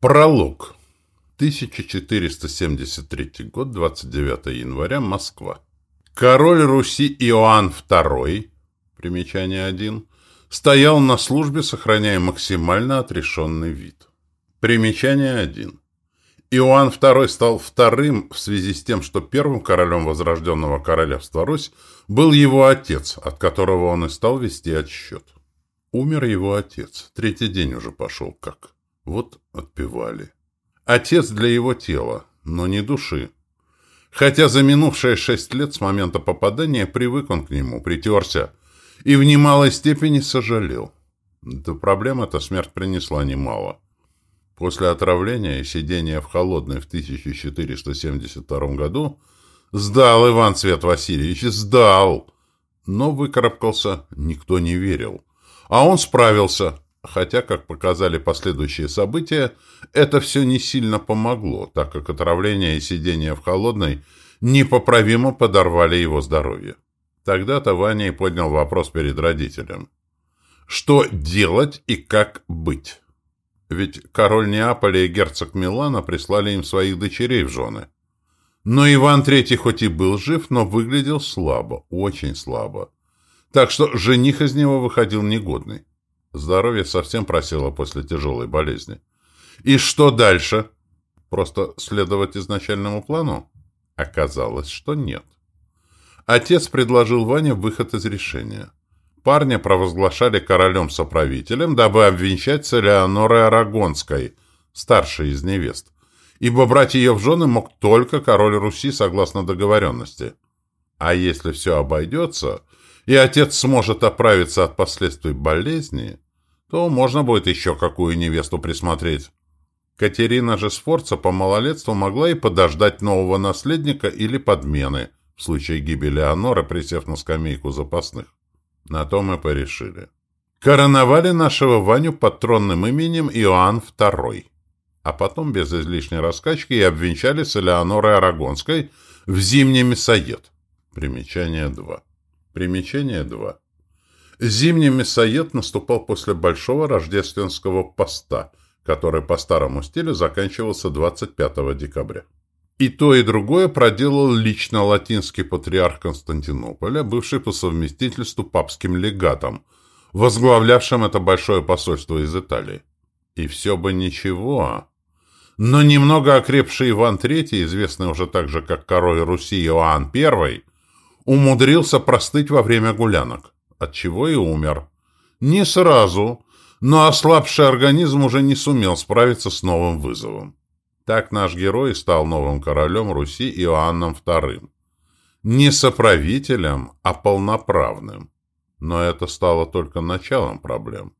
Пролог. 1473 год, 29 января, Москва. Король Руси Иоанн II, примечание 1, стоял на службе, сохраняя максимально отрешенный вид. Примечание 1. Иоанн II стал вторым в связи с тем, что первым королем возрожденного королевства Русь был его отец, от которого он и стал вести отсчет. Умер его отец, третий день уже пошел как. Вот отпевали. Отец для его тела, но не души. Хотя за минувшие шесть лет с момента попадания привык он к нему, притерся, и в немалой степени сожалел. Да проблем эта смерть принесла немало. После отравления и сидения в холодной в 1472 году сдал Иван Свет Васильевич, сдал. Но выкарабкался никто не верил. А он справился, Хотя, как показали последующие события, это все не сильно помогло, так как отравление и сидение в холодной непоправимо подорвали его здоровье. Тогда-то Ваня и поднял вопрос перед родителем. Что делать и как быть? Ведь король Неаполя и герцог Милана прислали им своих дочерей в жены. Но Иван III хоть и был жив, но выглядел слабо, очень слабо. Так что жених из него выходил негодный. Здоровье совсем просело после тяжелой болезни. И что дальше? Просто следовать изначальному плану? Оказалось, что нет. Отец предложил Ване выход из решения. Парня провозглашали королем-соправителем, дабы обвенчать с Элеонорой Арагонской, старшей из невест, ибо брать ее в жены мог только король Руси согласно договоренности. А если все обойдется, и отец сможет оправиться от последствий болезни, то можно будет еще какую невесту присмотреть. Катерина же Сфорца по малолетству могла и подождать нового наследника или подмены, в случае гибели Анора, присев на скамейку запасных. На то мы порешили. Короновали нашего Ваню под тронным именем Иоанн II, а потом без излишней раскачки и обвенчали с Элеонорой Арагонской в зимний мясоед. Примечание 2. Примечание 2. Зимний мясоед наступал после большого рождественского поста, который по старому стилю заканчивался 25 декабря. И то, и другое проделал лично латинский патриарх Константинополя, бывший по совместительству папским легатом, возглавлявшим это большое посольство из Италии. И все бы ничего. Но немного окрепший Иван III, известный уже также как король Руси Иоанн I, умудрился простыть во время гулянок, отчего и умер. Не сразу, но ослабший организм уже не сумел справиться с новым вызовом. Так наш герой стал новым королем Руси Иоанном II. Не соправителем, а полноправным. Но это стало только началом проблем.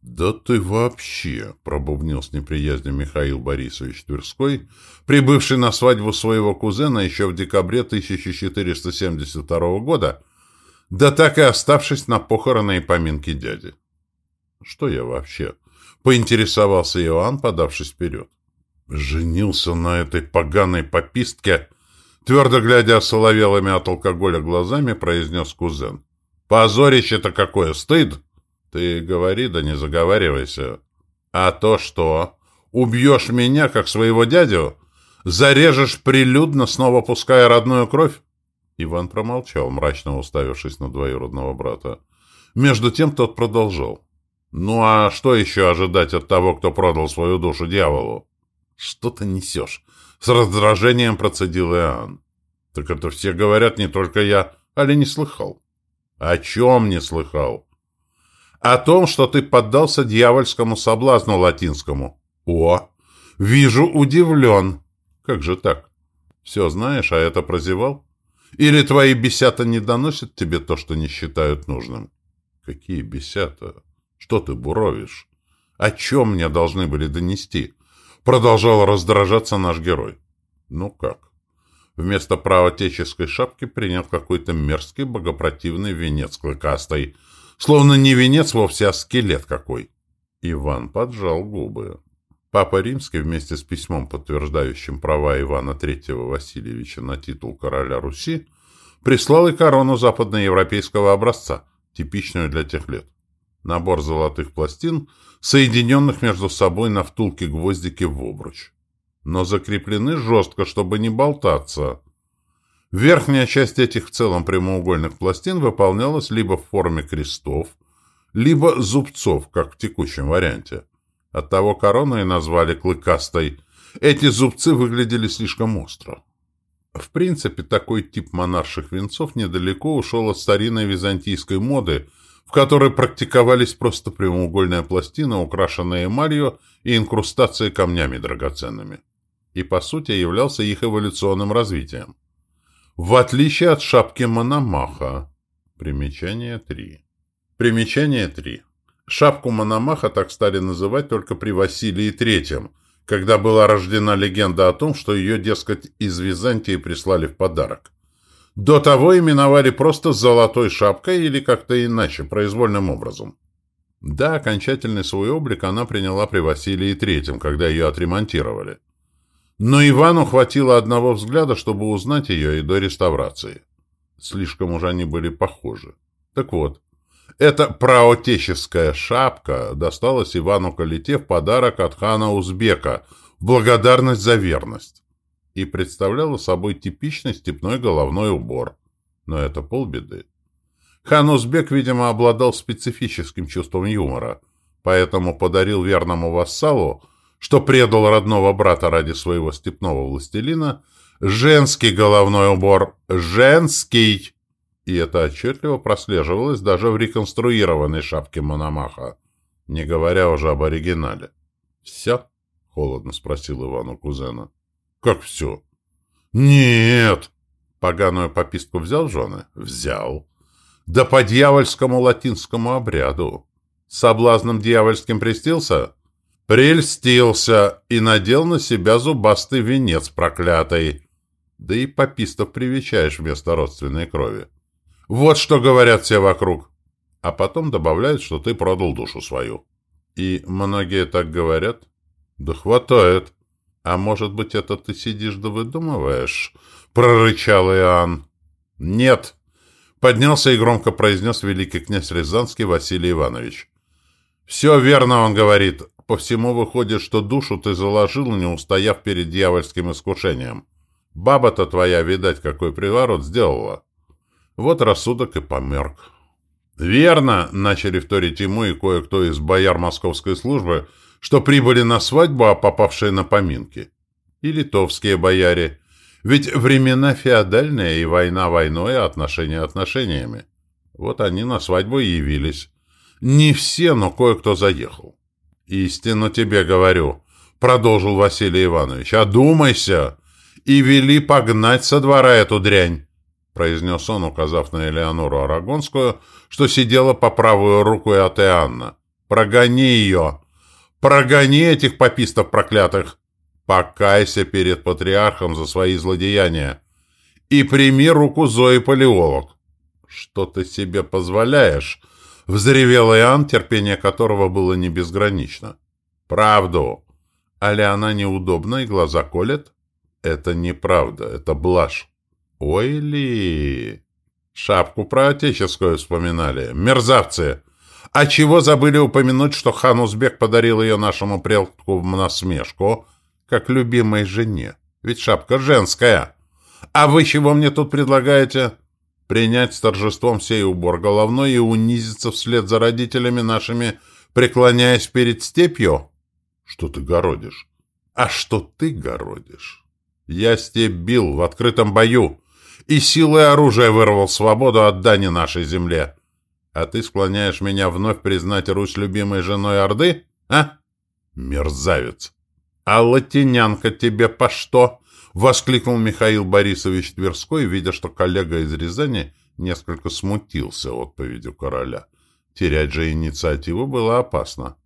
«Да ты вообще!» — пробубнил с неприязнью Михаил Борисович Тверской, прибывший на свадьбу своего кузена еще в декабре 1472 года, да так и оставшись на похороны и поминки дяди. «Что я вообще?» — поинтересовался Иоанн, подавшись вперед. «Женился на этой поганой попистке!» Твердо глядя соловелыми от алкоголя глазами, произнес кузен. «Позорище-то какое! Стыд!» Ты говори, да не заговаривайся. А то что? Убьешь меня, как своего дядю? Зарежешь прилюдно, снова пуская родную кровь? Иван промолчал, мрачно уставившись на двоюродного брата. Между тем тот продолжал. «Ну а что еще ожидать от того, кто продал свою душу дьяволу?» «Что ты несешь?» С раздражением процедил Иоанн. «Так это все говорят, не только я, али не слыхал». «О чем не слыхал?» о том, что ты поддался дьявольскому соблазну латинскому. О, вижу, удивлен. Как же так? Все знаешь, а это прозевал? Или твои бесята не доносят тебе то, что не считают нужным? Какие бесята? Что ты буровишь? О чем мне должны были донести? Продолжал раздражаться наш герой. Ну как? Вместо правотеческой шапки принял какой-то мерзкий богопротивный венец клыкастой – Словно не венец вовсе, а скелет какой. Иван поджал губы. Папа Римский вместе с письмом, подтверждающим права Ивана III Васильевича на титул короля Руси, прислал и корону западноевропейского образца, типичную для тех лет. Набор золотых пластин, соединенных между собой на втулке-гвоздике в обруч. Но закреплены жестко, чтобы не болтаться. Верхняя часть этих в целом прямоугольных пластин выполнялась либо в форме крестов, либо зубцов, как в текущем варианте. Оттого корону и назвали клыкастой. Эти зубцы выглядели слишком остро. В принципе, такой тип монарших венцов недалеко ушел от старинной византийской моды, в которой практиковались просто прямоугольная пластина, украшенная эмалью и инкрустацией камнями драгоценными. И, по сути, являлся их эволюционным развитием. В отличие от шапки Мономаха. Примечание 3. Примечание 3. Шапку Мономаха так стали называть только при Василии III, когда была рождена легенда о том, что ее, дескать, из Византии прислали в подарок. До того именовали просто «золотой шапкой» или как-то иначе, произвольным образом. Да, окончательный свой облик она приняла при Василии III, когда ее отремонтировали. Но Ивану хватило одного взгляда, чтобы узнать ее и до реставрации. Слишком уж они были похожи. Так вот, эта праотеческая шапка досталась Ивану Калите в подарок от хана Узбека в благодарность за верность и представляла собой типичный степной головной убор. Но это полбеды. Хан Узбек, видимо, обладал специфическим чувством юмора, поэтому подарил верному вассалу что предал родного брата ради своего степного властелина, женский головной убор, женский! И это отчетливо прослеживалось даже в реконструированной шапке Мономаха, не говоря уже об оригинале. «Все?» — холодно спросил Иван у кузена. «Как все?» «Нет!» Поганую попистку взял жены? Взял. Да по дьявольскому латинскому обряду. Соблазном дьявольским престился? Прельстился и надел на себя зубастый венец проклятый. Да и попистов привечаешь вместо родственной крови. Вот что говорят все вокруг. А потом добавляют, что ты продал душу свою. И многие так говорят? Да хватает. А может быть, это ты сидишь да выдумываешь? Прорычал Иоанн. Нет. Поднялся и громко произнес великий князь Рязанский Василий Иванович. Все верно он говорит. По всему выходит, что душу ты заложил, не устояв перед дьявольским искушением. Баба-то твоя, видать, какой приворот сделала. Вот рассудок и померк. «Верно!» — начали вторить ему и кое-кто из бояр московской службы, что прибыли на свадьбу, а попавшие на поминки. И литовские бояре. Ведь времена феодальные, и война войной, а отношения отношениями. Вот они на свадьбу и явились. Не все, но кое-кто заехал. «Истину тебе говорю», — продолжил Василий Иванович. «Одумайся и вели погнать со двора эту дрянь», — произнес он, указав на Элеонору Арагонскую, что сидела по правую руку и от Иоанна. «Прогони ее! Прогони этих попистов проклятых! Покайся перед патриархом за свои злодеяния и прими руку Зои Палеолог». «Что ты себе позволяешь?» Взревел Иоанн, терпение которого было не безгранично. «Правду! Али она неудобна и глаза колет?» «Это неправда, это блажь». «Ой ли!» «Шапку про отеческую вспоминали. Мерзавцы! А чего забыли упомянуть, что хан Узбек подарил ее нашему предку в насмешку, как любимой жене? Ведь шапка женская. А вы чего мне тут предлагаете?» принять с торжеством сей убор головной и унизиться вслед за родителями нашими, преклоняясь перед степью? Что ты городишь? А что ты городишь? Я степь бил в открытом бою и силой оружия вырвал свободу от дани нашей земле. А ты склоняешь меня вновь признать Русь любимой женой Орды? А? Мерзавец! А латинянка тебе по что? Воскликнул Михаил Борисович Тверской, видя, что коллега из Рязани несколько смутился отповедью короля. Терять же инициативу было опасно.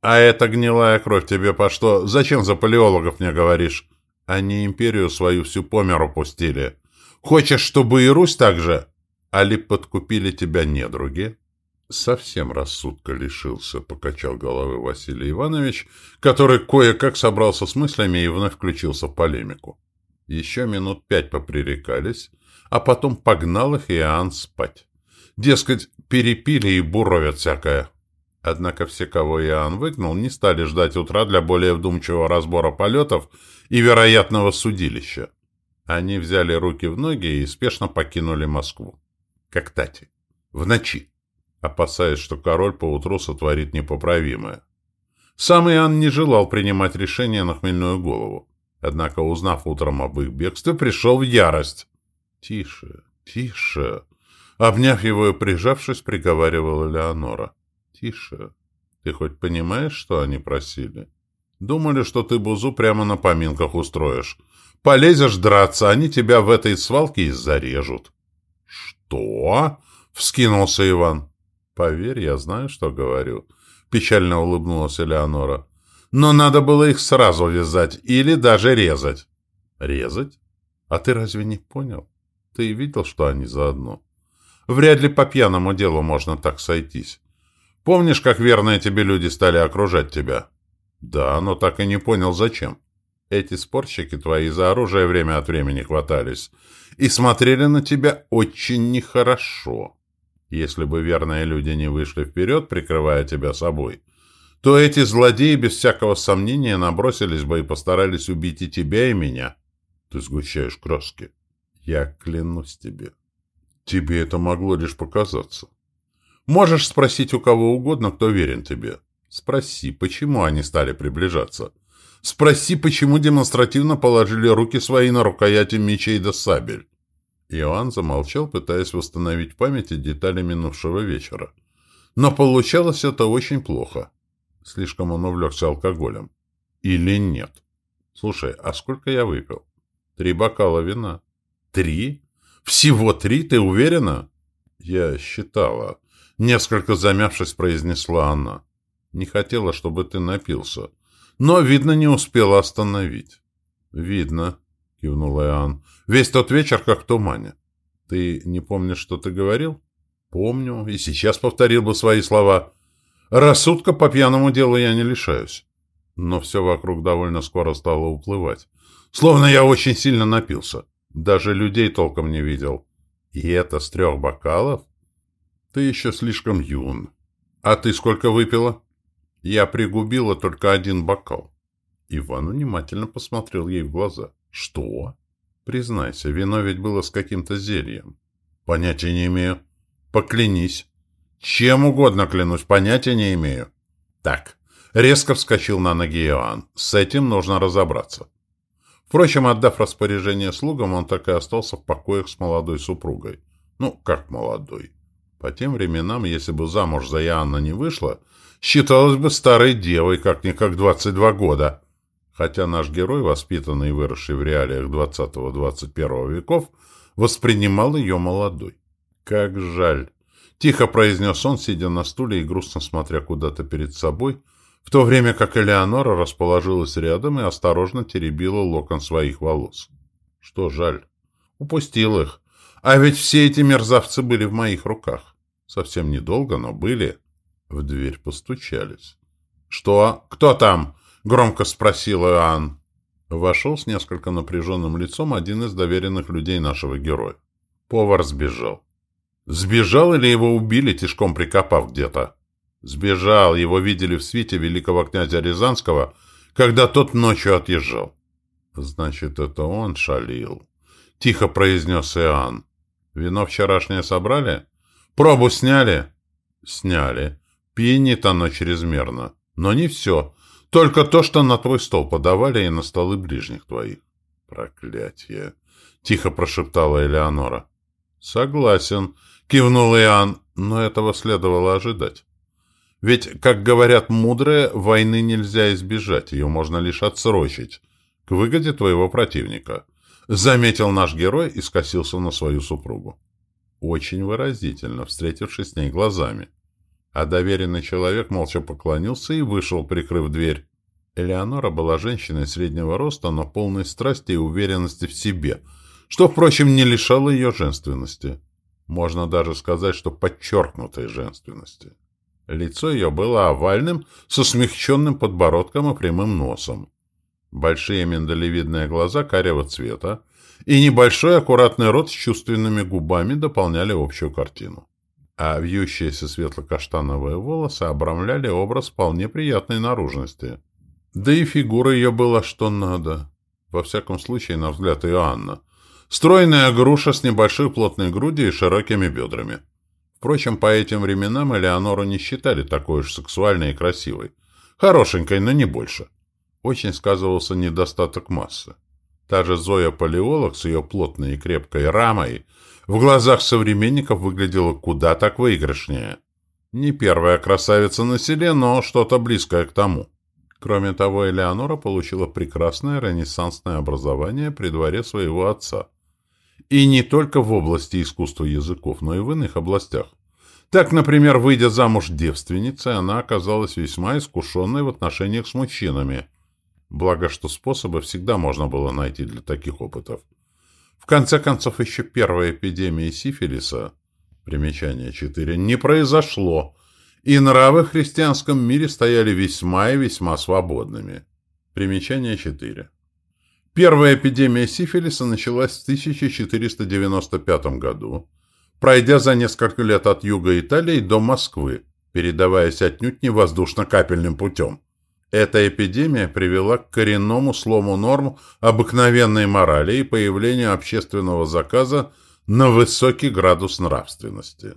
«А эта гнилая кровь тебе по что? Зачем за палеологов мне говоришь? Они империю свою всю по миру пустили. Хочешь, чтобы и Русь так же? Али подкупили тебя недруги?» «Совсем рассудка лишился», — покачал головой Василий Иванович, который кое-как собрался с мыслями и вновь включился в полемику. Еще минут пять попререкались, а потом погнал их Иоанн спать. Дескать, перепили и буровят всякое. Однако все, кого Иоанн выгнал, не стали ждать утра для более вдумчивого разбора полетов и вероятного судилища. Они взяли руки в ноги и спешно покинули Москву. Как Тати. В ночи. Опасаясь, что король поутру сотворит непоправимое. Сам Иоанн не желал принимать решение на хмельную голову. Однако, узнав утром об их бегстве, пришел в ярость. «Тише, тише!» Обняв его и прижавшись, приговаривала Леонора. «Тише. Ты хоть понимаешь, что они просили? Думали, что ты Бузу прямо на поминках устроишь. Полезешь драться, они тебя в этой свалке и зарежут». «Что?» — вскинулся Иван. «Поверь, я знаю, что говорю», — печально улыбнулась Элеонора. «Но надо было их сразу вязать или даже резать». «Резать? А ты разве не понял? Ты видел, что они заодно? Вряд ли по пьяному делу можно так сойтись. Помнишь, как верные тебе люди стали окружать тебя?» «Да, но так и не понял, зачем. Эти спорщики твои за оружие время от времени хватались и смотрели на тебя очень нехорошо». Если бы верные люди не вышли вперед, прикрывая тебя собой, то эти злодеи без всякого сомнения набросились бы и постарались убить и тебя, и меня. Ты сгущаешь краски. Я клянусь тебе. Тебе это могло лишь показаться. Можешь спросить у кого угодно, кто верен тебе. Спроси, почему они стали приближаться. Спроси, почему демонстративно положили руки свои на рукояти мечей да сабель. Иоанн замолчал, пытаясь восстановить в памяти детали минувшего вечера. Но получалось это очень плохо. Слишком он увлекся алкоголем. Или нет? Слушай, а сколько я выпил? Три бокала вина. Три? Всего три, ты уверена? Я считала. Несколько замявшись, произнесла она. Не хотела, чтобы ты напился. Но, видно, не успела остановить. Видно, — кивнул Иоанн. «Весь тот вечер как в тумане. Ты не помнишь, что ты говорил?» «Помню, и сейчас повторил бы свои слова. Рассудка по пьяному делу я не лишаюсь». Но все вокруг довольно скоро стало уплывать. Словно я очень сильно напился. Даже людей толком не видел. И это с трех бокалов? Ты еще слишком юн. А ты сколько выпила? Я пригубила только один бокал. Иван внимательно посмотрел ей в глаза. Что? Признайся, вино ведь было с каким-то зельем. Понятия не имею. Поклянись. Чем угодно клянусь, понятия не имею. Так, резко вскочил на ноги Иоанн. С этим нужно разобраться. Впрочем, отдав распоряжение слугам, он так и остался в покоях с молодой супругой. Ну, как молодой. По тем временам, если бы замуж за Иоанна не вышла, считалась бы старой девой, как-никак 22 года хотя наш герой, воспитанный и выросший в реалиях 20-21 веков, воспринимал ее молодой. «Как жаль!» — тихо произнес он, сидя на стуле и грустно смотря куда-то перед собой, в то время как Элеонора расположилась рядом и осторожно теребила локон своих волос. «Что жаль? Упустил их. А ведь все эти мерзавцы были в моих руках. Совсем недолго, но были». В дверь постучались. «Что? Кто там?» — громко спросил Иоанн. Вошел с несколько напряженным лицом один из доверенных людей нашего героя. Повар сбежал. Сбежал или его убили, тишком прикопав где-то? Сбежал, его видели в свете великого князя Рязанского, когда тот ночью отъезжал. Значит, это он шалил. Тихо произнес Иоанн. Вино вчерашнее собрали? Пробу сняли? Сняли. Пьянит оно чрезмерно. Но не все. Только то, что на твой стол подавали и на столы ближних твоих. Проклятие! Тихо прошептала Элеонора. Согласен, кивнул Иоанн, но этого следовало ожидать. Ведь, как говорят мудрые, войны нельзя избежать, ее можно лишь отсрочить, к выгоде твоего противника. Заметил наш герой и скосился на свою супругу. Очень выразительно, встретившись с ней глазами а доверенный человек молча поклонился и вышел, прикрыв дверь. Элеонора была женщиной среднего роста, но полной страсти и уверенности в себе, что, впрочем, не лишало ее женственности. Можно даже сказать, что подчеркнутой женственности. Лицо ее было овальным, со смягченным подбородком и прямым носом. Большие миндалевидные глаза карего цвета и небольшой аккуратный рот с чувственными губами дополняли общую картину. А вьющиеся светло-каштановые волосы обрамляли образ вполне приятной наружности. Да и фигура ее была что надо. Во всяком случае, на взгляд Иоанна. Стройная груша с небольшой плотной грудью и широкими бедрами. Впрочем, по этим временам Элеонору не считали такой уж сексуальной и красивой. Хорошенькой, но не больше. Очень сказывался недостаток массы. Та же Зоя Палеолог с ее плотной и крепкой рамой в глазах современников выглядела куда так выигрышнее. Не первая красавица на селе, но что-то близкое к тому. Кроме того, Элеонора получила прекрасное ренессансное образование при дворе своего отца. И не только в области искусства языков, но и в иных областях. Так, например, выйдя замуж девственницей, она оказалась весьма искушенной в отношениях с мужчинами. Благо, что способы всегда можно было найти для таких опытов. В конце концов, еще первая эпидемия сифилиса, примечание 4, не произошло, и нравы в христианском мире стояли весьма и весьма свободными. Примечание 4. Первая эпидемия сифилиса началась в 1495 году, пройдя за несколько лет от юга Италии до Москвы, передаваясь отнюдь не воздушно-капельным путем. Эта эпидемия привела к коренному слому норм обыкновенной морали и появлению общественного заказа на высокий градус нравственности.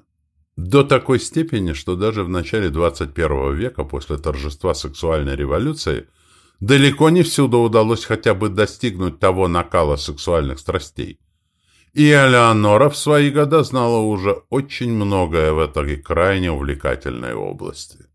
До такой степени, что даже в начале 21 века, после торжества сексуальной революции, далеко не всюду удалось хотя бы достигнуть того накала сексуальных страстей. И Элеонора в свои годы знала уже очень многое в этой крайне увлекательной области.